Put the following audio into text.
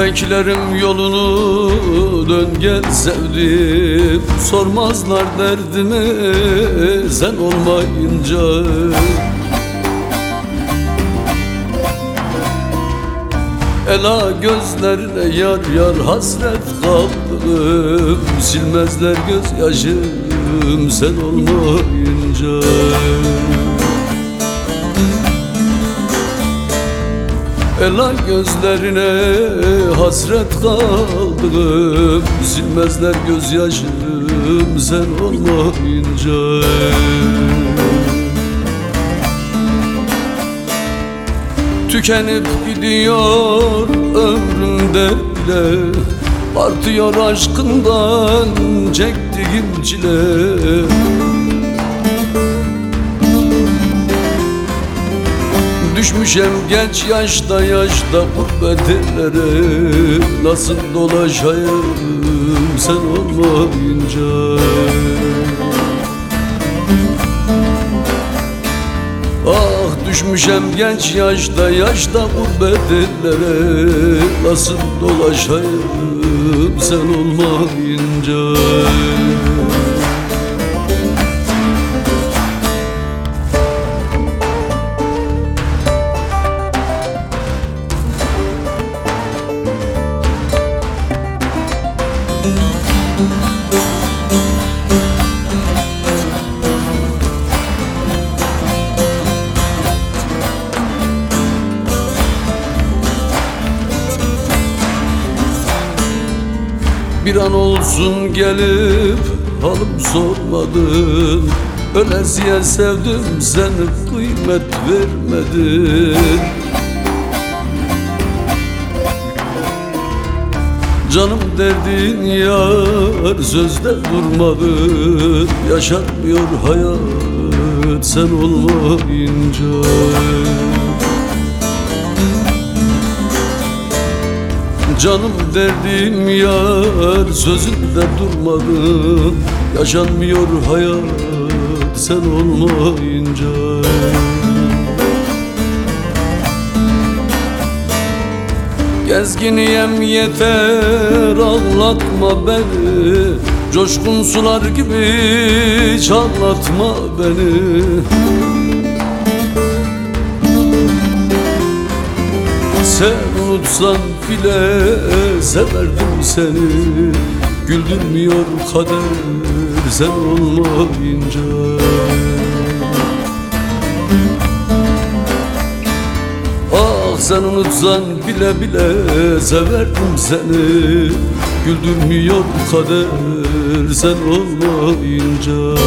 Beklerim yolunu dön gel sevdim. Sormazlar derdimi sen olmayınca. Ela gözlerine yar yar hasret kaldım. Silmezler gözyaşım sen olmayınca Ela gözlerine hasret kaldım. Silmezler gözyaşım sen olmayınca. Tükenip gidiyor ömrümde bile. Artıyor aşkından çektiğim çile Düşmüşem genç yaşta yaşta gurbet Nasıl dolaşayım sen olmayınca? Ah düşmüşem genç yaşta yaşta gurbet Nasıl dolaşayım sen olmayınca Bir an olsun gelip halım sormadın. Ölesiye sevdim seni kıymet vermedin. Canım derdin yar sözde durmadın. Yaşatmıyor hayat sen olmayınca Canım derdim yar sözünde durmadın. Yaşanmıyor hayat sen olmayınca. Gezginiyem yeter ağlatma beni. Coşkun sular gibi çallatma beni Sen unutsan bile severdim seni. Güldürmüyor kader sen olmayınca. Ah sen unutsan bile bile severdim seni. Güldürmüyor kader sen olmayınca